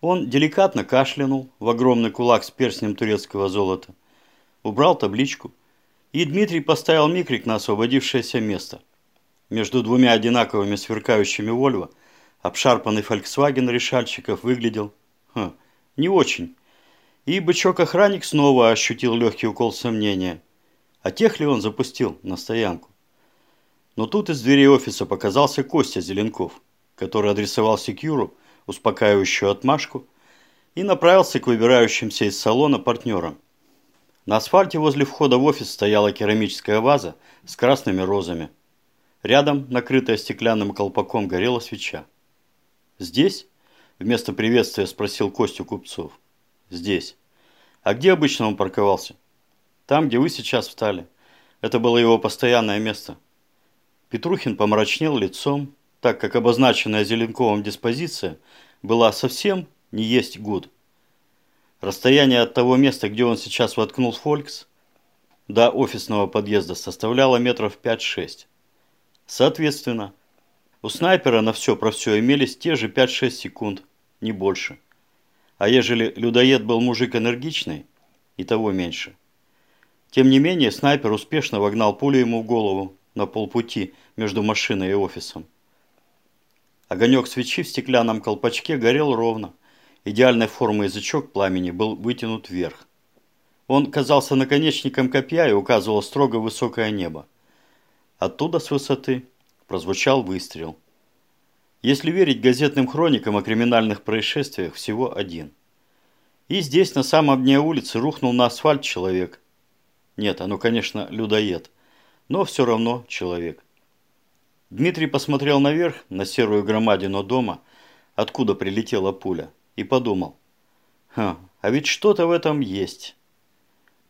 Он деликатно кашлянул в огромный кулак с перстнем турецкого золота, убрал табличку, и Дмитрий поставил микрик на освободившееся место. Между двумя одинаковыми сверкающими «Вольво» обшарпанный «Фольксваген» решальщиков выглядел хм, не очень. И бычок-охранник снова ощутил легкий укол сомнения. А тех ли он запустил на стоянку? Но тут из двери офиса показался Костя Зеленков, который адресовал секьюру успокаивающую отмашку и направился к выбирающимся из салона партнерам. На асфальте возле входа в офис стояла керамическая ваза с красными розами. Рядом, накрытая стеклянным колпаком, горела свеча. «Здесь?» – вместо приветствия спросил Костю Купцов. «Здесь. А где обычно он парковался?» «Там, где вы сейчас встали. Это было его постоянное место». Петрухин помрачнел лицом, так как обозначенная Зеленковым диспозиция была совсем не есть гуд. Расстояние от того места, где он сейчас воткнул Фолькс, до офисного подъезда составляло метров 5-6. Соответственно, у снайпера на все про все имелись те же 5-6 секунд, не больше. А ежели людоед был мужик энергичный, и того меньше. Тем не менее, снайпер успешно вогнал пулю ему в голову на полпути между машиной и офисом. Огонек свечи в стеклянном колпачке горел ровно. Идеальной формы язычок пламени был вытянут вверх. Он казался наконечником копья и указывал строго высокое небо. Оттуда с высоты прозвучал выстрел. Если верить газетным хроникам о криминальных происшествиях, всего один. И здесь, на самом дне улицы, рухнул на асфальт человек. Нет, оно, конечно, людоед, но все равно человек. Дмитрий посмотрел наверх, на серую громадину дома, откуда прилетела пуля, и подумал. Ха, а ведь что-то в этом есть.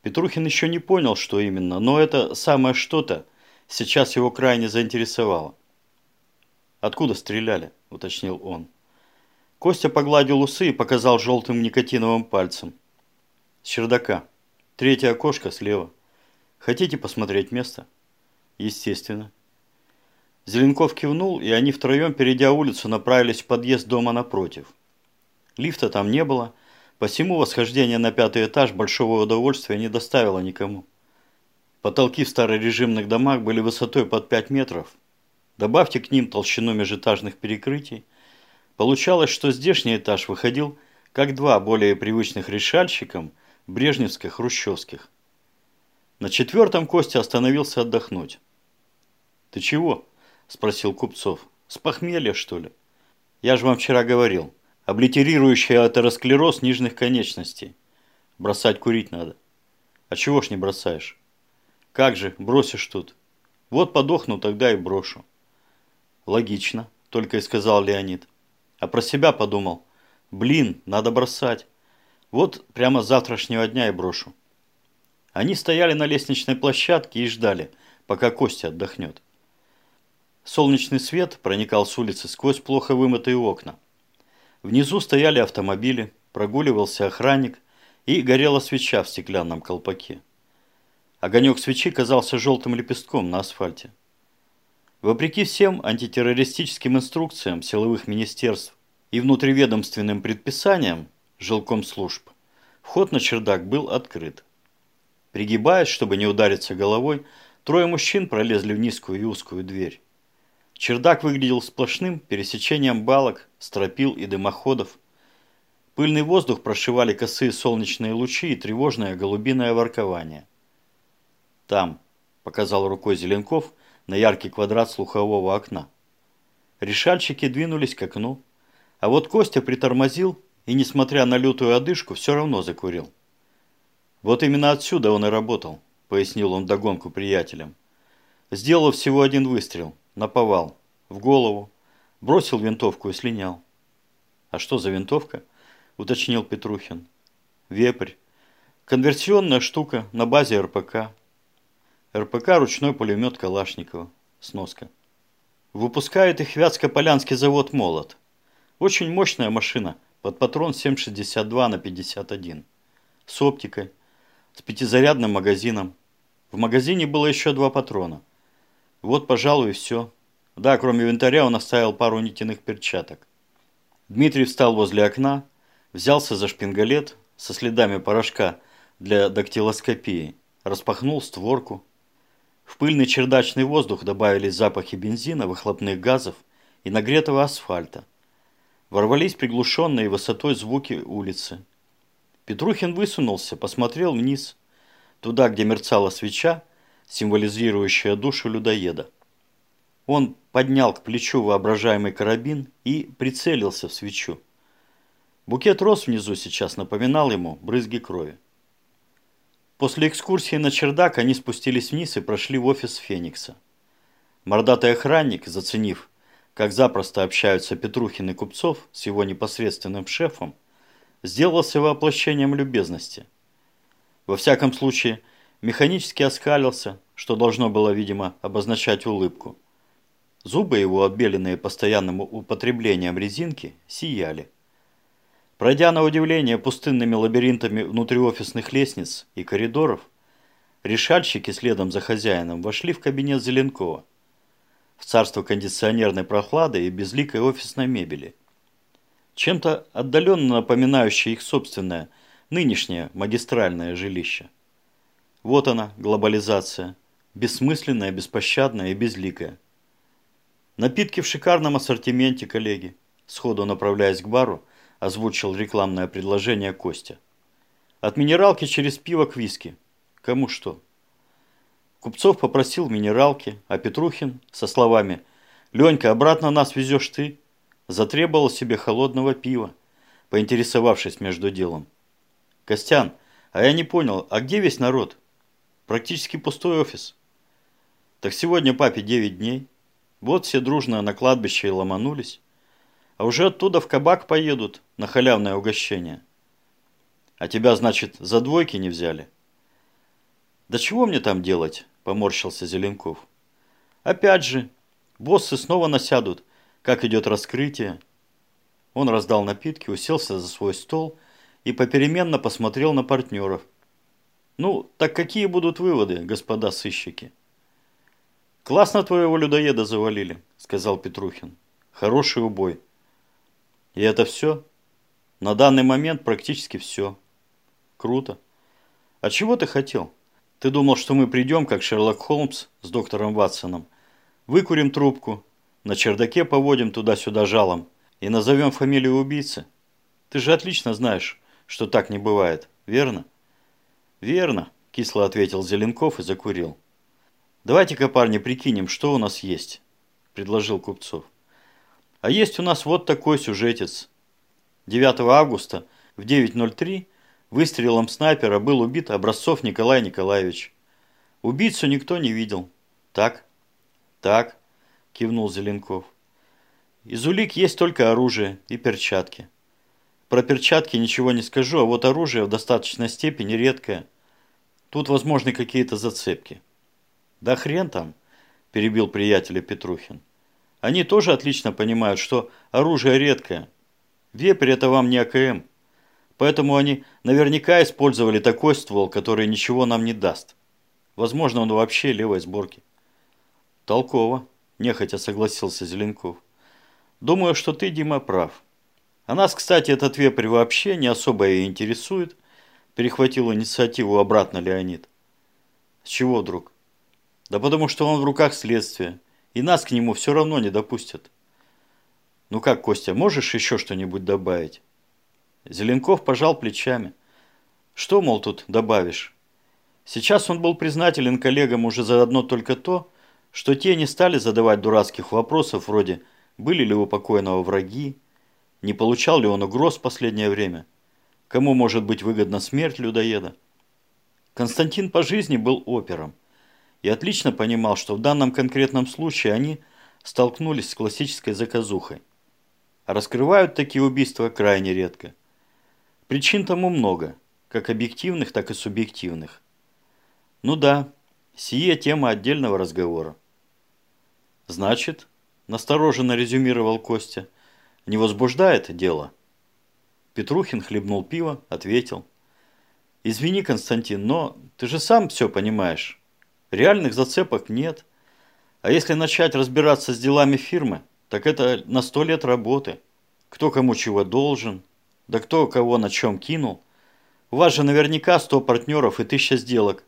Петрухин еще не понял, что именно, но это самое что-то сейчас его крайне заинтересовало. «Откуда стреляли?» – уточнил он. Костя погладил усы и показал желтым никотиновым пальцем. «С чердака. Третье окошко слева. Хотите посмотреть место?» «Естественно». Зеленков кивнул, и они втроем, перейдя улицу, направились в подъезд дома напротив. Лифта там не было, посему восхождение на пятый этаж большого удовольствия не доставило никому. Потолки в старорежимных домах были высотой под 5 метров. Добавьте к ним толщину межэтажных перекрытий. Получалось, что здешний этаж выходил как два более привычных решальщикам брежневских-хрущевских. На четвертом Костя остановился отдохнуть. «Ты чего?» – спросил Купцов. «С похмелья, что ли?» «Я же вам вчера говорил. Облитерирующий атеросклероз нижних конечностей. Бросать курить надо». «А чего ж не бросаешь?» Как же, бросишь тут? Вот подохну, тогда и брошу. Логично, только и сказал Леонид. А про себя подумал. Блин, надо бросать. Вот прямо с завтрашнего дня и брошу. Они стояли на лестничной площадке и ждали, пока Костя отдохнет. Солнечный свет проникал с улицы сквозь плохо вымытые окна. Внизу стояли автомобили, прогуливался охранник и горела свеча в стеклянном колпаке. Огонек свечи казался желтым лепестком на асфальте. Вопреки всем антитеррористическим инструкциям силовых министерств и внутриведомственным предписаниям жилком служб, вход на чердак был открыт. Пригибаясь, чтобы не удариться головой, трое мужчин пролезли в низкую и узкую дверь. Чердак выглядел сплошным пересечением балок, стропил и дымоходов. Пыльный воздух прошивали косые солнечные лучи и тревожное голубиное воркование. «Там», – показал рукой Зеленков на яркий квадрат слухового окна. Решальщики двинулись к окну, а вот Костя притормозил и, несмотря на лютую одышку, все равно закурил. «Вот именно отсюда он и работал», – пояснил он догонку приятелям. Сделал всего один выстрел, наповал, в голову, бросил винтовку и слинял. «А что за винтовка?» – уточнил Петрухин. «Вепрь. Конверсионная штука на базе РПК. РПК «Ручной пулемет Калашникова». Сноска. Выпускает их Вятско-Полянский завод «Молот». Очень мощная машина, под патрон 7,62 на 51. С оптикой, с пятизарядным магазином. В магазине было еще два патрона. Вот, пожалуй, все. Да, кроме инвентаря он оставил пару нитяных перчаток. Дмитрий встал возле окна, взялся за шпингалет со следами порошка для дактилоскопии, распахнул створку. В пыльный чердачный воздух добавились запахи бензина, выхлопных газов и нагретого асфальта. Ворвались приглушенные высотой звуки улицы. Петрухин высунулся, посмотрел вниз, туда, где мерцала свеча, символизирующая душу людоеда. Он поднял к плечу воображаемый карабин и прицелился в свечу. Букет роз внизу сейчас напоминал ему брызги крови. После экскурсии на чердак они спустились вниз и прошли в офис Феникса. Мордатый охранник, заценив, как запросто общаются Петрухин и Купцов с его непосредственным шефом, сделался воплощением любезности. Во всяком случае, механически оскалился, что должно было, видимо, обозначать улыбку. Зубы его, отбеленные постоянным употреблением резинки, сияли. Пройдя на удивление пустынными лабиринтами внутриофисных лестниц и коридоров, решальщики следом за хозяином вошли в кабинет Зеленкова, в царство кондиционерной прохлады и безликой офисной мебели. Чем-то отдаленно напоминающее их собственное, нынешнее магистральное жилище. Вот она, глобализация, бессмысленная, беспощадная и безликая. Напитки в шикарном ассортименте, коллеги. Сходу направляясь к бару, озвучил рекламное предложение Костя. От минералки через пиво к виски. Кому что. Купцов попросил минералки, а Петрухин со словами «Ленька, обратно нас везешь ты?» затребовал себе холодного пива, поинтересовавшись между делом. «Костян, а я не понял, а где весь народ? Практически пустой офис». «Так сегодня папе 9 дней. Вот все дружно на кладбище и ломанулись. А уже оттуда в кабак поедут на халявное угощение». «А тебя, значит, за двойки не взяли?» «Да чего мне там делать?» – поморщился Зеленков. «Опять же, боссы снова насядут, как идет раскрытие». Он раздал напитки, уселся за свой стол и попеременно посмотрел на партнеров. «Ну, так какие будут выводы, господа сыщики?» «Классно твоего людоеда завалили», – сказал Петрухин. «Хороший убой». «И это все?» «На данный момент практически все». «Круто. А чего ты хотел?» Ты думал, что мы придем, как Шерлок Холмс с доктором Ватсоном, выкурим трубку, на чердаке поводим туда-сюда жалом и назовем фамилию убийцы? Ты же отлично знаешь, что так не бывает, верно? Верно, кисло ответил Зеленков и закурил. Давайте-ка, парни, прикинем, что у нас есть, предложил Купцов. А есть у нас вот такой сюжетец. 9 августа в 9.03 Выстрелом снайпера был убит Образцов Николай Николаевич. Убийцу никто не видел. Так? Так, кивнул Зеленков. Из улик есть только оружие и перчатки. Про перчатки ничего не скажу, а вот оружие в достаточной степени редкое. Тут возможны какие-то зацепки. Да хрен там, перебил приятеля Петрухин. Они тоже отлично понимают, что оружие редкое. Вепрь это вам не АКМ. Поэтому они наверняка использовали такой ствол, который ничего нам не даст. Возможно, он вообще левой сборки. Толково, нехотя согласился Зеленков. Думаю, что ты, Дима, прав. А нас, кстати, этот вепрь вообще не особо и интересует. Перехватил инициативу обратно Леонид. С чего вдруг? Да потому что он в руках следствия. И нас к нему все равно не допустят. Ну как, Костя, можешь еще что-нибудь добавить? Зеленков пожал плечами. Что, мол, тут добавишь? Сейчас он был признателен коллегам уже за одно только то, что те не стали задавать дурацких вопросов вроде «были ли у покойного враги?», «не получал ли он угроз в последнее время?», «кому может быть выгодна смерть людоеда?». Константин по жизни был опером и отлично понимал, что в данном конкретном случае они столкнулись с классической заказухой. Раскрывают такие убийства крайне редко. Причин тому много, как объективных, так и субъективных. Ну да, сие тема отдельного разговора. Значит, настороженно резюмировал Костя, не возбуждает дело? Петрухин хлебнул пиво, ответил. Извини, Константин, но ты же сам все понимаешь. Реальных зацепок нет. А если начать разбираться с делами фирмы, так это на сто лет работы. Кто кому чего должен, да кто кого на чем кинул. У вас же наверняка 100 партнеров и тысяча сделок.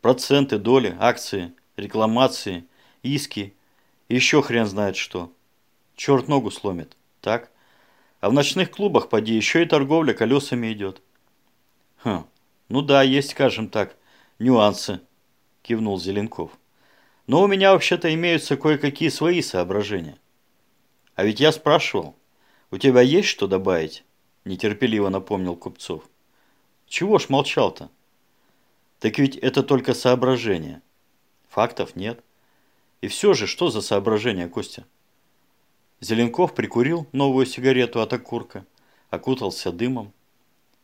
Проценты, доли, акции, рекламации, иски и еще хрен знает что. Черт ногу сломит, так? А в ночных клубах, поди, еще и торговля колесами идет. Хм, ну да, есть, скажем так, нюансы, кивнул Зеленков. Но у меня вообще-то имеются кое-какие свои соображения. А ведь я спрашивал, у тебя есть что добавить? Нетерпеливо напомнил Купцов. Чего ж молчал-то? Так ведь это только соображение. Фактов нет. И все же, что за соображение, Костя? Зеленков прикурил новую сигарету от окурка, окутался дымом.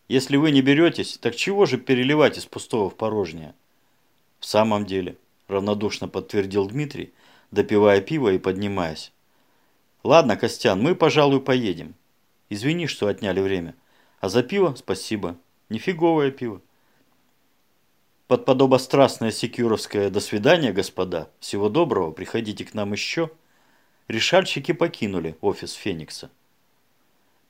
Если вы не беретесь, так чего же переливать из пустого в порожнее? В самом деле, равнодушно подтвердил Дмитрий, допивая пиво и поднимаясь. Ладно, Костян, мы, пожалуй, поедем. Извини, что отняли время. А за пиво спасибо. Нифиговое пиво. Под подобострастное секюровское «до свидания, господа», всего доброго, приходите к нам еще, решальщики покинули офис Феникса.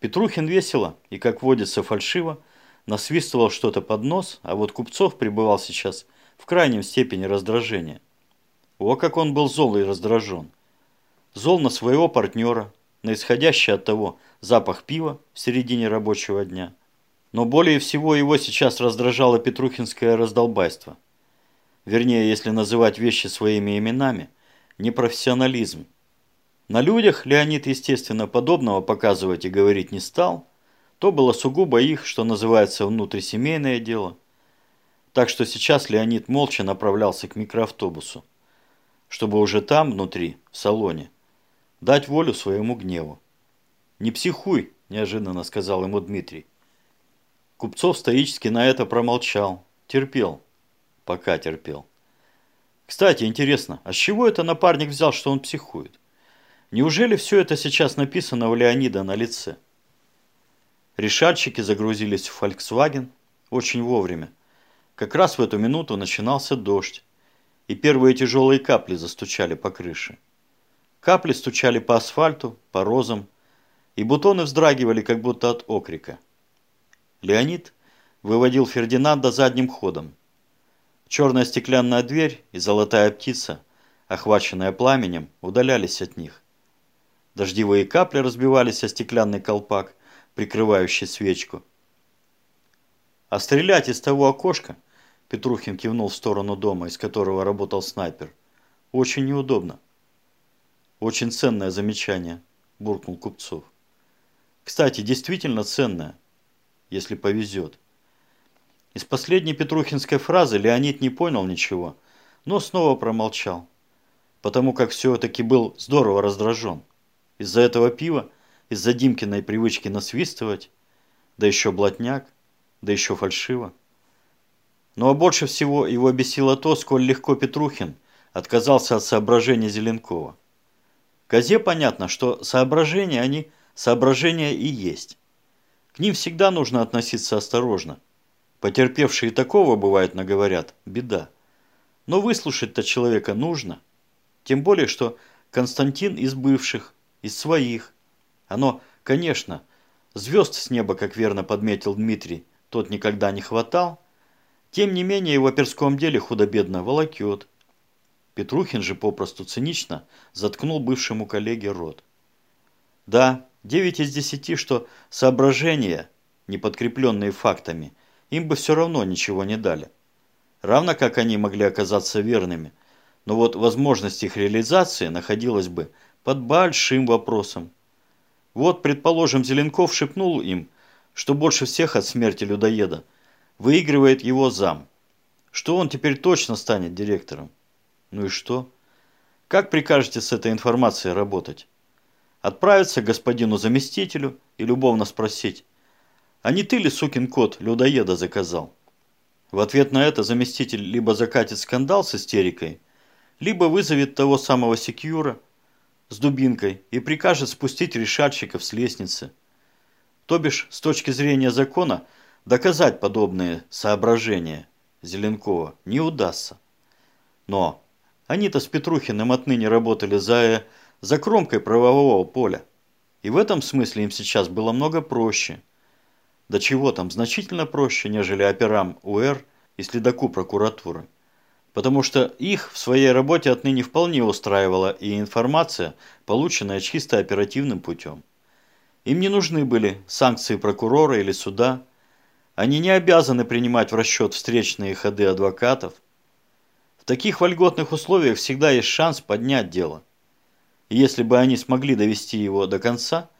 Петрухин весело и, как водится, фальшиво, насвистывал что-то под нос, а вот Купцов пребывал сейчас в крайнем степени раздражения. О, как он был зол и раздражен. Зол на своего партнера, на исходящий от того запах пива в середине рабочего дня. Но более всего его сейчас раздражало петрухинское раздолбайство. Вернее, если называть вещи своими именами, непрофессионализм. На людях Леонид, естественно, подобного показывать и говорить не стал. То было сугубо их, что называется, внутрисемейное дело. Так что сейчас Леонид молча направлялся к микроавтобусу, чтобы уже там, внутри, в салоне, дать волю своему гневу. «Не психуй», – неожиданно сказал ему Дмитрий. Купцов стоически на это промолчал. Терпел. Пока терпел. Кстати, интересно, а с чего это напарник взял, что он психует? Неужели все это сейчас написано у Леонида на лице? Решатчики загрузились в Volkswagen очень вовремя. Как раз в эту минуту начинался дождь, и первые тяжелые капли застучали по крыше. Капли стучали по асфальту, по розам, и бутоны вздрагивали, как будто от окрика. Леонид выводил Фердинанда задним ходом. Черная стеклянная дверь и золотая птица, охваченная пламенем, удалялись от них. Дождевые капли разбивались о стеклянный колпак, прикрывающий свечку. А стрелять из того окошка, Петрухин кивнул в сторону дома, из которого работал снайпер, очень неудобно. Очень ценное замечание, буркнул Купцов. Кстати, действительно ценное, если повезет. Из последней петрухинской фразы Леонид не понял ничего, но снова промолчал, потому как все-таки был здорово раздражен. Из-за этого пива, из-за Димкиной привычки насвистывать, да еще блатняк, да еще фальшиво. Ну а больше всего его бесило то, сколь легко Петрухин отказался от соображений Зеленкова. Козе понятно, что соображения, они соображения и есть. К ним всегда нужно относиться осторожно. Потерпевшие такого, бывает, наговорят, беда. Но выслушать-то человека нужно. Тем более, что Константин из бывших, из своих. Оно, конечно, звезд с неба, как верно подметил Дмитрий, тот никогда не хватал. Тем не менее, в оперском деле худо-бедно волокет. Петрухин же попросту цинично заткнул бывшему коллеге рот. Да, 9 из 10, что соображения, не подкрепленные фактами, им бы все равно ничего не дали. Равно как они могли оказаться верными. Но вот возможность их реализации находилась бы под большим вопросом. Вот, предположим, Зеленков шепнул им, что больше всех от смерти людоеда выигрывает его зам, что он теперь точно станет директором. Ну и что? Как прикажете с этой информацией работать? Отправиться к господину заместителю и любовно спросить, а не ты ли, сукин кот, людоеда заказал? В ответ на это заместитель либо закатит скандал с истерикой, либо вызовет того самого секьюра, с дубинкой и прикажет спустить решальщиков с лестницы. То бишь, с точки зрения закона, доказать подобные соображения Зеленкова не удастся. Но они-то с Петрухиным отныне работали за, за кромкой правового поля. И в этом смысле им сейчас было много проще. до чего там, значительно проще, нежели операм УР и следаку прокуратуры. Потому что их в своей работе отныне вполне устраивала и информация, полученная чисто оперативным путем. Им не нужны были санкции прокурора или суда. Они не обязаны принимать в расчет встречные ходы адвокатов. В таких вольготных условиях всегда есть шанс поднять дело. И если бы они смогли довести его до конца,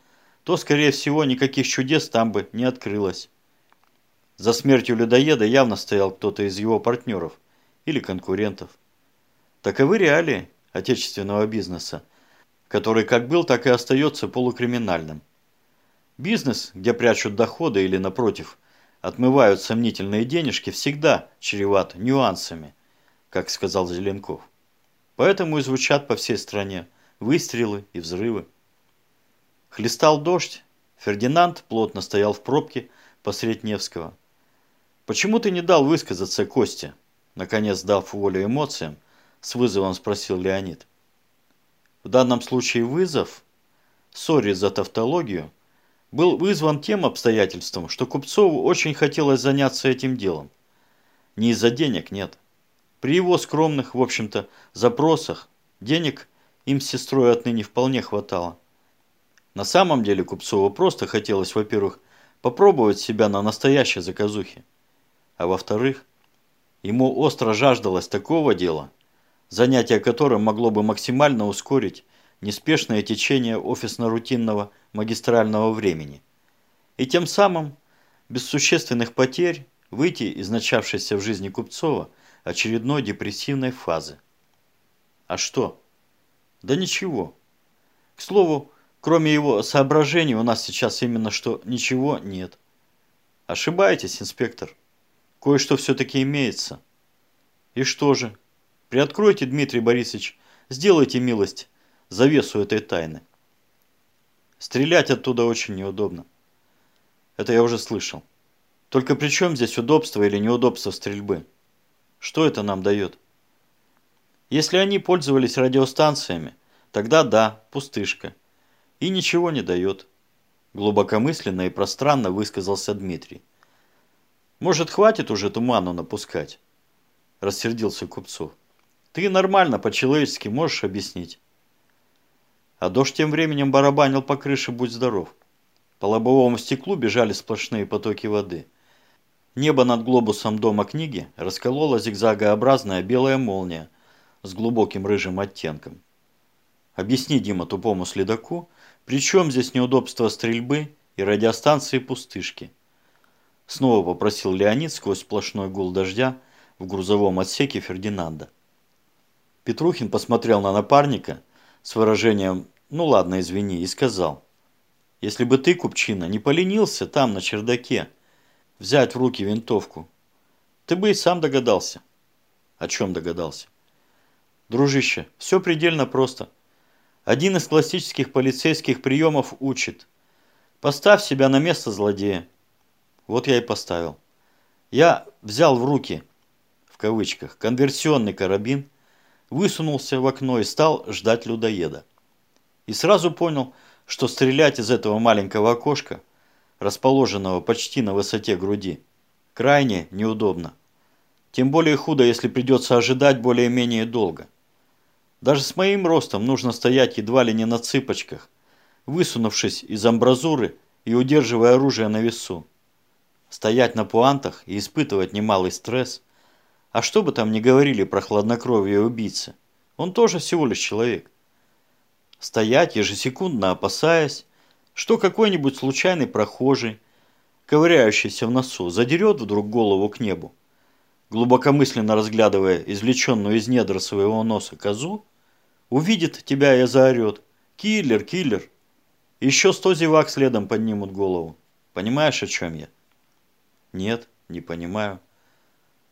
то, скорее всего, никаких чудес там бы не открылось. За смертью людоеда явно стоял кто-то из его партнеров или конкурентов. Таковы реалии отечественного бизнеса, который как был, так и остается полукриминальным. Бизнес, где прячут доходы или, напротив, отмывают сомнительные денежки, всегда чреват нюансами, как сказал Зеленков. Поэтому и звучат по всей стране выстрелы и взрывы. Хлестал дождь, Фердинанд плотно стоял в пробке посред Невского. «Почему ты не дал высказаться Косте?» Наконец, дав волю эмоциям, с вызовом спросил Леонид. В данном случае вызов, сори за тавтологию, был вызван тем обстоятельством, что Купцову очень хотелось заняться этим делом. Не из-за денег, нет. При его скромных, в общем-то, запросах денег им с сестрой отныне вполне хватало. На самом деле Купцову просто хотелось, во-первых, попробовать себя на настоящей заказухе, а во-вторых, ему остро жаждалось такого дела, занятие которым могло бы максимально ускорить неспешное течение офисно-рутинного магистрального времени. И тем самым, без существенных потерь, выйти из начавшейся в жизни Купцова очередной депрессивной фазы. А что? Да ничего. К слову, кроме его соображений у нас сейчас именно что ничего нет. Ошибаетесь, инспектор. Кое-что все-таки имеется. И что же? Приоткройте, Дмитрий Борисович, сделайте милость завесу этой тайны. Стрелять оттуда очень неудобно. Это я уже слышал. Только при чем здесь удобство или неудобство стрельбы? Что это нам дает? Если они пользовались радиостанциями, тогда да, пустышка. И ничего не дает. Глубокомысленно и пространно высказался Дмитрий. Может, хватит уже туману напускать? Рассердился Купцов. Ты нормально, по-человечески можешь объяснить? А дождь тем временем барабанил по крыше «Будь здоров». По лобовому стеклу бежали сплошные потоки воды. Небо над глобусом дома книги расколола зигзагообразная белая молния с глубоким рыжим оттенком. Объясни, Дима, тупому следаку, при здесь неудобство стрельбы и радиостанции пустышки? Снова попросил Леонид сквозь сплошной гул дождя в грузовом отсеке Фердинанда. Петрухин посмотрел на напарника с выражением ну ладно, извини, и сказал. Если бы ты, Купчина, не поленился там, на чердаке, взять в руки винтовку, ты бы и сам догадался. О чем догадался? Дружище, все предельно просто. Один из классических полицейских приемов учит. Поставь себя на место злодея. Вот я и поставил. Я взял в руки, в кавычках, конверсионный карабин, высунулся в окно и стал ждать людоеда и сразу понял, что стрелять из этого маленького окошка, расположенного почти на высоте груди, крайне неудобно. Тем более худо, если придется ожидать более-менее долго. Даже с моим ростом нужно стоять едва ли не на цыпочках, высунувшись из амбразуры и удерживая оружие на весу. Стоять на пуантах и испытывать немалый стресс. А что бы там ни говорили про хладнокровие убийцы, он тоже всего лишь человек стоять ежесекундно опасаясь, что какой-нибудь случайный прохожий, ковыряющийся в носу, задерет вдруг голову к небу, глубокомысленно разглядывая извлеченную из недр своего носа козу, увидит тебя и заорет «Киллер, киллер!» Еще сто зевак следом поднимут голову. Понимаешь, о чем я? Нет, не понимаю.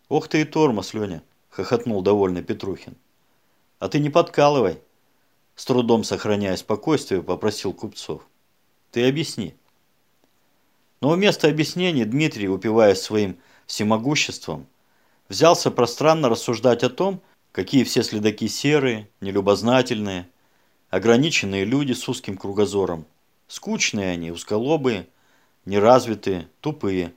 Ох ты и тормоз, Леня, хохотнул довольный Петрухин. А ты не подкалывай, с трудом сохраняя спокойствие, попросил купцов. Ты объясни. Но вместо объяснений Дмитрий, упиваясь своим всемогуществом, взялся пространно рассуждать о том, какие все следаки серые, нелюбознательные, ограниченные люди с узким кругозором. Скучные они, узколобые, неразвитые, тупые,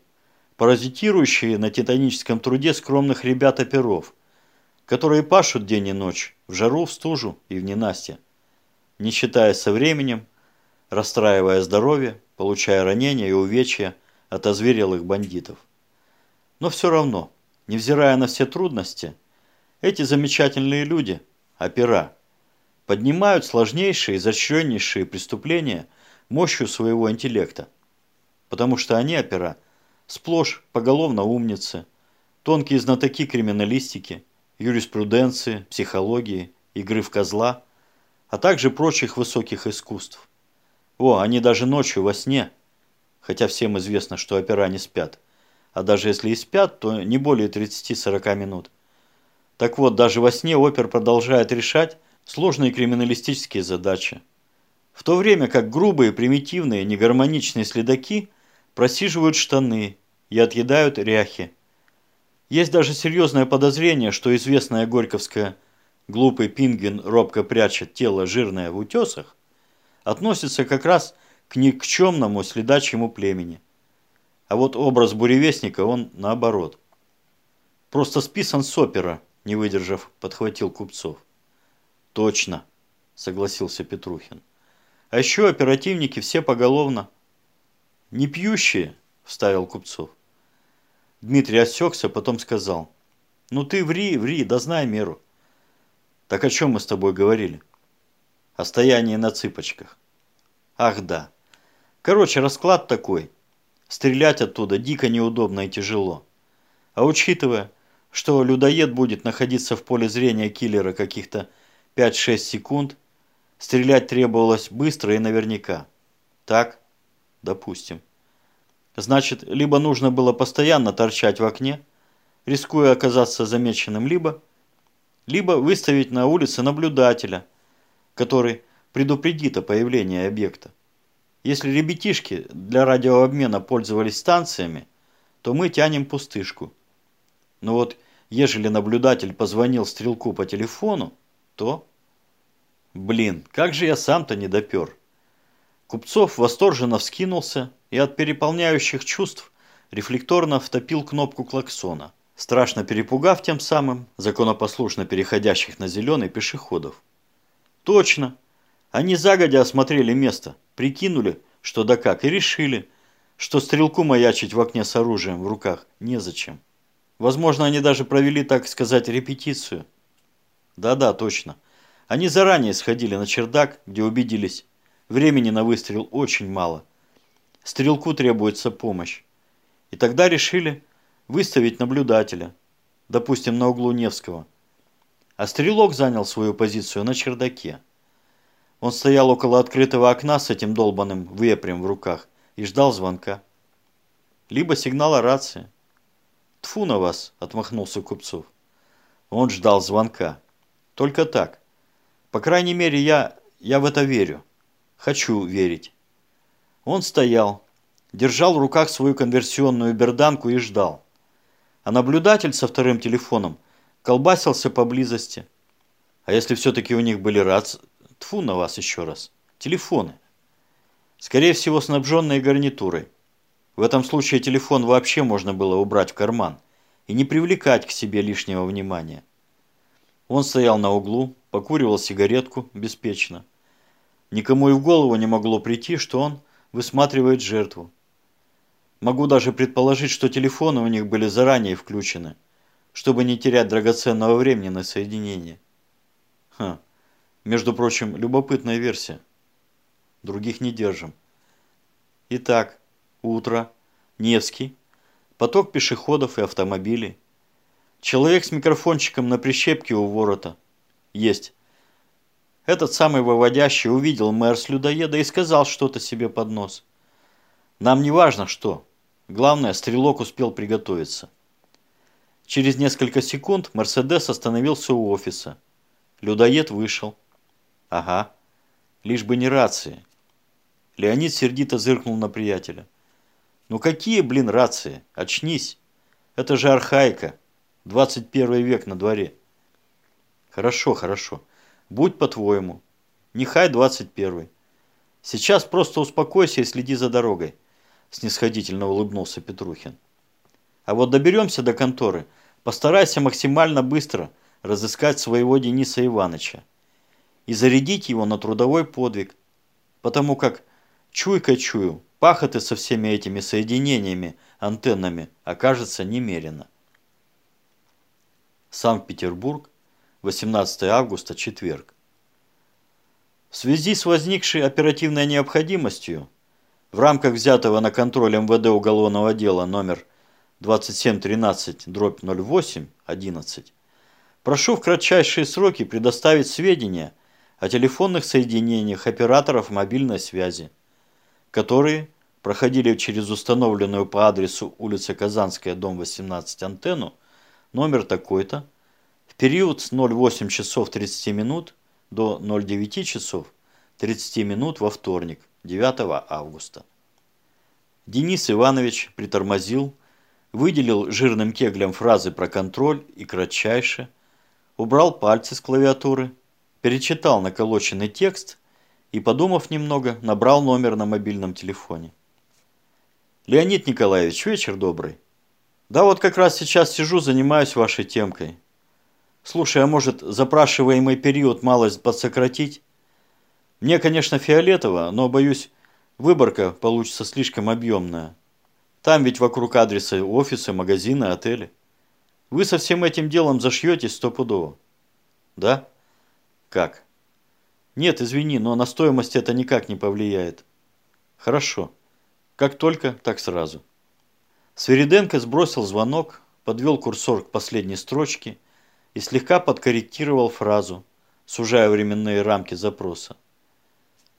паразитирующие на титаническом труде скромных ребят-оперов, которые пашут день и ночь, в жару, в стужу и в ненастье, не считаясь со временем, расстраивая здоровье, получая ранения и увечья от озверелых бандитов. Но все равно, невзирая на все трудности, эти замечательные люди, опера, поднимают сложнейшие, изощреннейшие преступления мощью своего интеллекта. Потому что они, опера, сплошь поголовно умницы, тонкие знатоки криминалистики, юриспруденции, психологии, игры в козла, а также прочих высоких искусств. О, они даже ночью во сне, хотя всем известно, что опера не спят, а даже если и спят, то не более 30-40 минут. Так вот, даже во сне опер продолжает решать сложные криминалистические задачи. В то время как грубые, примитивные, негармоничные следаки просиживают штаны и отъедают ряхи. Есть даже серьезное подозрение, что известная Горьковская «глупый пингвин робко прячет тело жирное в утесах» относится как раз к никчемному следачьему племени. А вот образ буревестника он наоборот. Просто списан с опера, не выдержав, подхватил Купцов. Точно, согласился Петрухин. А еще оперативники все поголовно. Не пьющие, вставил Купцов. Дмитрий осекся, потом сказал. Ну ты ври, ври, да знай меру. Так о чем мы с тобой говорили? О стоянии на цыпочках. Ах да. Короче, расклад такой. Стрелять оттуда дико неудобно и тяжело. А учитывая, что людоед будет находиться в поле зрения киллера каких-то 5-6 секунд, стрелять требовалось быстро и наверняка. Так? Допустим. Значит, либо нужно было постоянно торчать в окне, рискуя оказаться замеченным, либо, либо выставить на улице наблюдателя, который предупредит о появлении объекта. Если ребятишки для радиообмена пользовались станциями, то мы тянем пустышку. Но вот ежели наблюдатель позвонил стрелку по телефону, то... Блин, как же я сам-то не допер. Купцов восторженно вскинулся и от переполняющих чувств рефлекторно втопил кнопку клаксона, страшно перепугав тем самым законопослушно переходящих на зеленый пешеходов. Точно. Они загодя осмотрели место, прикинули, что да как, и решили, что стрелку маячить в окне с оружием в руках незачем. Возможно, они даже провели, так сказать, репетицию. Да-да, точно. Они заранее сходили на чердак, где убедились, времени на выстрел очень мало. Стрелку требуется помощь. И тогда решили выставить наблюдателя, допустим, на углу Невского. А стрелок занял свою позицию на чердаке. Он стоял около открытого окна с этим долбанным вепрем в руках и ждал звонка. Либо сигнала рации. Тфу на вас, отмахнулся Купцов. Он ждал звонка. Только так. По крайней мере, я, я в это верю. Хочу верить. Он стоял, держал в руках свою конверсионную берданку и ждал. А наблюдатель со вторым телефоном колбасился поблизости. А если все-таки у них были рац... Тфу на вас еще раз. Телефоны. Скорее всего, снабженные гарнитурой. В этом случае телефон вообще можно было убрать в карман и не привлекать к себе лишнего внимания. Он стоял на углу, покуривал сигаретку беспечно. Никому и в голову не могло прийти, что он высматривает жертву. Могу даже предположить, что телефоны у них были заранее включены, чтобы не терять драгоценного времени на соединение. Ха, между прочим, любопытная версия. Других не держим. Итак, утро, Невский, поток пешеходов и автомобилей. Человек с микрофончиком на прищепке у ворота. Есть. Этот самый выводящий увидел мэр с людоеда и сказал что-то себе под нос. Нам не важно что. Главное, стрелок успел приготовиться. Через несколько секунд Мерседес остановился у офиса. Людоед вышел. Ага, лишь бы не рации. Леонид сердито зыркнул на приятеля. Ну какие, блин, рации? Очнись. Это же архаика. 21 век на дворе. Хорошо, хорошо. Будь по-твоему. Нехай 21. Сейчас просто успокойся и следи за дорогой. снисходительно улыбнулся Петрухин. А вот доберемся до конторы, постарайся максимально быстро разыскать своего Дениса Ивановича и зарядить его на трудовой подвиг, потому как чуйка чую, пахоты со всеми этими соединениями, антеннами окажется немерено. Санкт-Петербург, 18 августа, четверг. В связи с возникшей оперативной необходимостью в рамках взятого на контроль МВД уголовного дела номер 2713 дробь 08 11 прошу в кратчайшие сроки предоставить сведения о телефонных соединениях операторов мобильной связи, которые проходили через установленную по адресу улица Казанская, дом 18 антенну, номер такой-то, в период с 08 часов 30 минут до 09 часов 30 минут во вторник, 9 августа. Денис Иванович притормозил, выделил жирным кеглем фразы про контроль и кратчайше, убрал пальцы с клавиатуры, перечитал наколоченный текст и, подумав немного, набрал номер на мобильном телефоне. «Леонид Николаевич, вечер добрый. Да вот как раз сейчас сижу, занимаюсь вашей темкой. Слушай, а может запрашиваемый период малость подсократить? Мне, конечно, фиолетово, но, боюсь, выборка получится слишком объемная. Там ведь вокруг адреса офисы, магазины, отели. Вы со всем этим делом зашьетесь стопудово. Да? Как? Нет, извини, но на стоимость это никак не повлияет. Хорошо. Как только, так сразу. Свириденко сбросил звонок, подвел курсор к последней строчке и слегка подкорректировал фразу, сужая временные рамки запроса.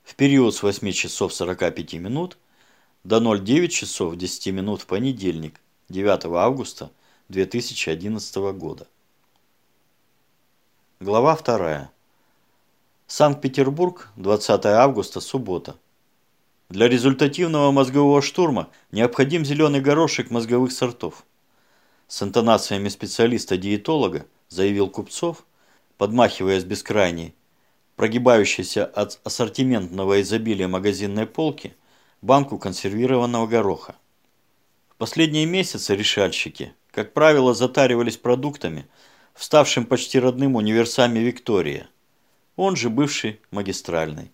В период с 8 часов 45 минут до 09 часов 10 минут в понедельник, 9 августа 2011 года. Глава 2. Санкт-Петербург, 20 августа, суббота. Для результативного мозгового штурма необходим зеленый горошек мозговых сортов. С интонациями специалиста-диетолога заявил Купцов, подмахивая с бескрайней, прогибающейся от ассортиментного изобилия магазинной полки, банку консервированного гороха. В последние месяцы решальщики, как правило, затаривались продуктами, вставшим почти родным универсами Виктория – он же бывший магистральный.